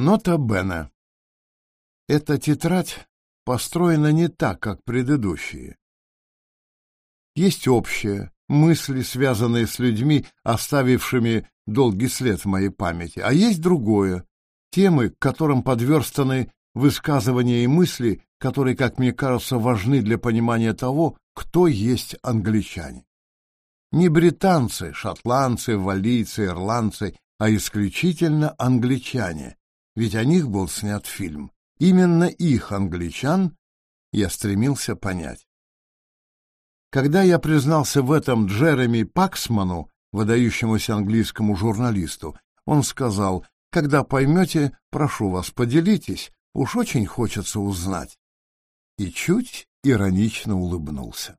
Нота Бена. Эта тетрадь построена не так, как предыдущие. Есть общее, мысли, связанные с людьми, оставившими долгий след в моей памяти, а есть другое, темы, к которым подверстаны высказывания и мысли, которые, как мне кажется, важны для понимания того, кто есть англичане. Не британцы, шотландцы, валийцы, ирландцы, а исключительно англичане, ведь о них был снят фильм. Именно их, англичан, я стремился понять. Когда я признался в этом Джереми Паксману, выдающемуся английскому журналисту, он сказал, когда поймете, прошу вас, поделитесь, уж очень хочется узнать. И чуть иронично улыбнулся.